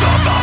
Stop.